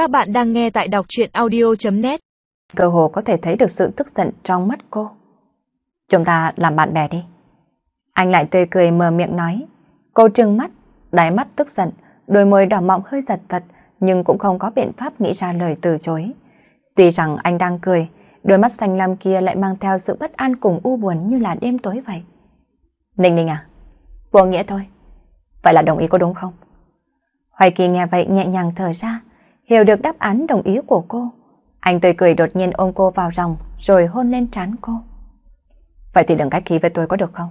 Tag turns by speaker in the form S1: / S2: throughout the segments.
S1: Các bạn đang nghe tại đọc truyện audio.net
S2: Cơ hồ có thể thấy được sự tức giận trong mắt cô. Chúng ta làm bạn bè đi. Anh lại tươi cười mờ miệng nói. Cô trừng mắt, đáy mắt tức giận, đôi môi đỏ mọng hơi giật giật, nhưng cũng không có biện pháp nghĩ ra lời từ chối. Tuy rằng anh đang cười, đôi mắt xanh lam kia lại mang theo sự bất an cùng u buồn như là đêm tối vậy. Ninh Ninh à? Vô nghĩa thôi. Vậy là đồng ý có đúng không? Hoài Kỳ nghe vậy nhẹ nhàng thở ra, hiểu được đáp án đồng ý của cô. Anh tươi cười đột nhiên ôm cô vào lòng rồi hôn lên trán cô. Vậy thì đừng cách khí với tôi có được không?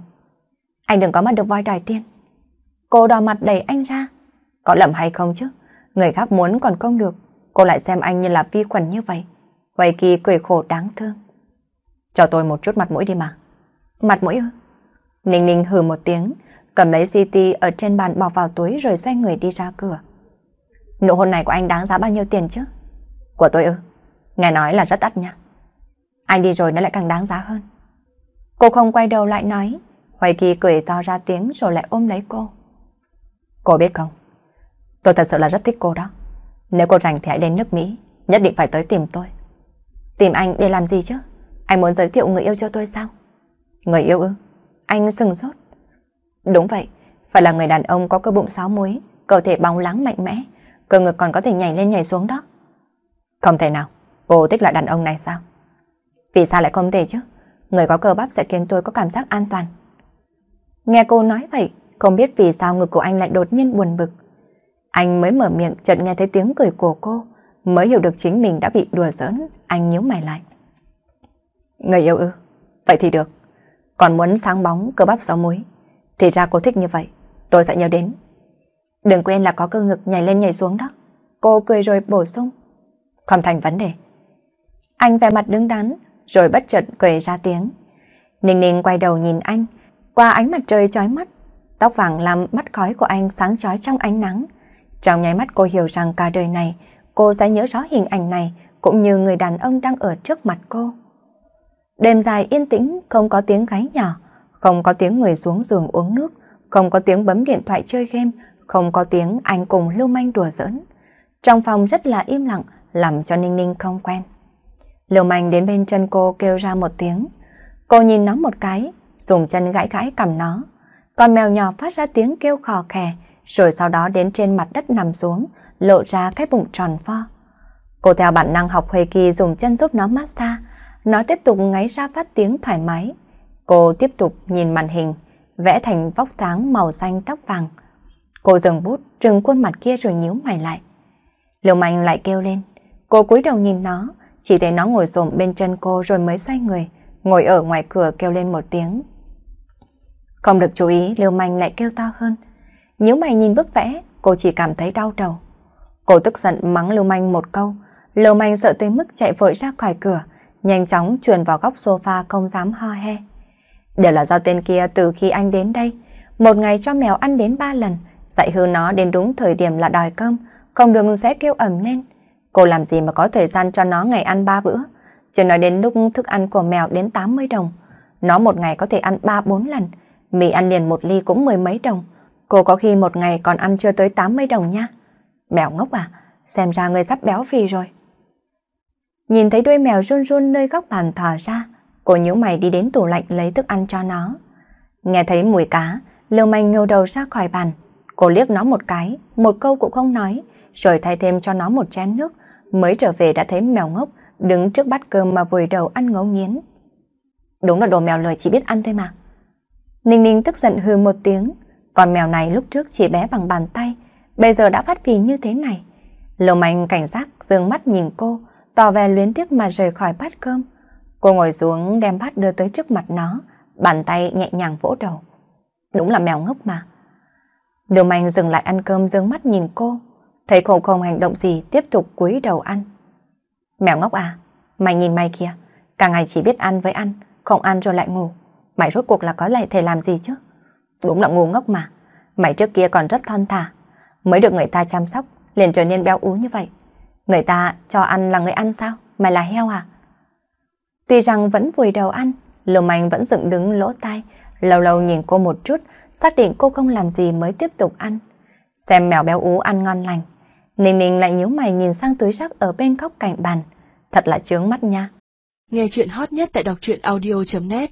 S2: Anh đừng có mặt được voi đòi tiên. Cô đỏ mặt đẩy anh ra. Có lầm hay không chứ? Người khác muốn còn không được. Cô lại xem anh như là vi khuẩn như vậy. Hoài Kỳ cười khổ đáng thương. Cho tôi một chút mặt mũi đi mà. Mặt mũi ư? Ninh Ninh hừ một tiếng, cầm lấy CT ở trên bàn bỏ vào túi rồi xoay người đi ra cửa. Nụ hôn này của anh đáng giá bao nhiêu tiền chứ? Của tôi ư? Nghe nói là rất đắt nha. Anh đi rồi nó lại càng đáng giá hơn. Cô không quay đầu lại nói. Hoài Kỳ cười to ra tiếng rồi lại ôm lấy cô. Cô biết không? Tôi thật sự là rất thích cô đó. Nếu cô rảnh thì hãy đến nước Mỹ. Nhất định phải tới tìm tôi. Tìm anh để làm gì chứ? Anh muốn giới thiệu người yêu cho tôi sao? Người yêu ư? Anh sừng sốt. Đúng vậy, phải là người đàn ông có cơ bụng sáu muối, cơ thể bóng láng mạnh mẽ, cơ ngực còn có thể nhảy lên nhảy xuống đó. Không thể nào, cô thích loại đàn ông này sao? Vì sao lại không thể chứ? Người có cơ bắp sẽ khiến tôi có cảm giác an toàn. Nghe cô nói vậy, không biết vì sao ngực của anh lại đột nhiên buồn bực. Anh mới mở miệng chợt nghe thấy tiếng cười của cô, mới hiểu được chính mình đã bị đùa giỡn, anh nhíu mày lại. Người yêu ư? Vậy thì được. Còn muốn sáng bóng cơ bắp gió muối. Thì ra cô thích như vậy, tôi sẽ nhớ đến. Đừng quên là có cơ ngực nhảy lên nhảy xuống đó. Cô cười rồi bổ sung. Không thành vấn đề. Anh vẻ mặt đứng đắn, rồi bất chợt cười ra tiếng. Ninh ninh quay đầu nhìn anh, qua ánh mặt trời chói mắt. Tóc vàng làm mắt khói của anh sáng chói trong ánh nắng. Trong nháy mắt cô hiểu rằng cả đời này, cô sẽ nhớ rõ hình ảnh này, cũng như người đàn ông đang ở trước mặt cô. Đêm dài yên tĩnh, không có tiếng gáy nhỏ, không có tiếng người xuống giường uống nước, không có tiếng bấm điện thoại chơi game, không có tiếng anh cùng lưu manh đùa giỡn. Trong phòng rất là im lặng, làm cho Ninh Ninh không quen. Lưu manh đến bên chân cô kêu ra một tiếng. Cô nhìn nó một cái, dùng chân gãi gãi cầm nó. Con mèo nhỏ phát ra tiếng kêu khò khè, rồi sau đó đến trên mặt đất nằm xuống, lộ ra cái bụng tròn vo. Cô theo bản năng học Huê Kỳ dùng chân giúp nó massage, nó tiếp tục ngáy ra phát tiếng thoải mái. Cô tiếp tục nhìn màn hình, vẽ thành vóc dáng màu xanh tóc vàng. Cô dừng bút, trừng khuôn mặt kia rồi nhíu mày lại. Liêu Mạnh lại kêu lên. Cô cúi đầu nhìn nó, chỉ thấy nó ngồi xổm bên chân cô rồi mới xoay người, ngồi ở ngoài cửa kêu lên một tiếng. Không được chú ý, Liêu Mạnh lại kêu to hơn. Nhíu mày nhìn bức vẽ, cô chỉ cảm thấy đau đầu. Cô tức giận mắng Lưu Manh một câu. Lưu Manh sợ tới mức chạy vội ra khỏi cửa, nhanh chóng chuồn vào góc sofa không dám ho he. Đều là do tên kia từ khi anh đến đây, một ngày cho mèo ăn đến ba lần, dạy hư nó đến đúng thời điểm là đòi cơm, không được sẽ kêu ẩm lên. Cô làm gì mà có thời gian cho nó ngày ăn ba bữa, chưa nói đến lúc thức ăn của mèo đến 80 đồng. Nó một ngày có thể ăn 3-4 lần, mì ăn liền một ly cũng mười mấy đồng. Cô có khi một ngày còn ăn chưa tới 80 đồng nha. Mèo ngốc à, xem ra người sắp béo phì rồi. Nhìn thấy đuôi mèo run run nơi góc bàn thò ra, cô nhíu mày đi đến tủ lạnh lấy thức ăn cho nó. Nghe thấy mùi cá, Lưu Manh nhô đầu ra khỏi bàn. Cô liếc nó một cái, một câu cũng không nói, rồi thay thêm cho nó một chén nước, mới trở về đã thấy mèo ngốc đứng trước bát cơm mà vùi đầu ăn ngấu nghiến. Đúng là đồ mèo lời chỉ biết ăn thôi mà. Ninh Ninh tức giận hư một tiếng, con mèo này lúc trước chỉ bé bằng bàn tay, bây giờ đã phát phì như thế này. Lầu mạnh cảnh giác dương mắt nhìn cô, tỏ vẻ luyến tiếc mà rời khỏi bát cơm. Cô ngồi xuống đem bát đưa tới trước mặt nó, bàn tay nhẹ nhàng vỗ đầu. Đúng là mèo ngốc mà. Lưu mạnh dừng lại ăn cơm dương mắt nhìn cô, thấy cô không hành động gì tiếp tục cúi đầu ăn. Mèo ngốc à, mày nhìn mày kìa, cả ngày chỉ biết ăn với ăn, không ăn rồi lại ngủ. Mày rốt cuộc là có lại thể làm gì chứ? Đúng là ngu ngốc mà, mày trước kia còn rất thon thả, mới được người ta chăm sóc, liền trở nên béo ú như vậy. Người ta cho ăn là người ăn sao? Mày là heo à? Tuy rằng vẫn vùi đầu ăn, Lưu Manh vẫn dựng đứng lỗ tai, lâu lâu nhìn cô một chút, xác định cô không làm gì mới tiếp tục ăn. Xem mèo béo ú ăn ngon lành. Ninh Ninh lại nhíu mày nhìn sang túi rác ở bên góc cạnh bàn. Thật là chướng mắt nha.
S1: Nghe chuyện hot nhất tại đọc truyện audio.net